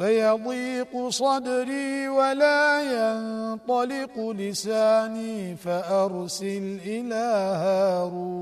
ويضيق صدري ولا ينطلق لساني فأرسل إلى هارون.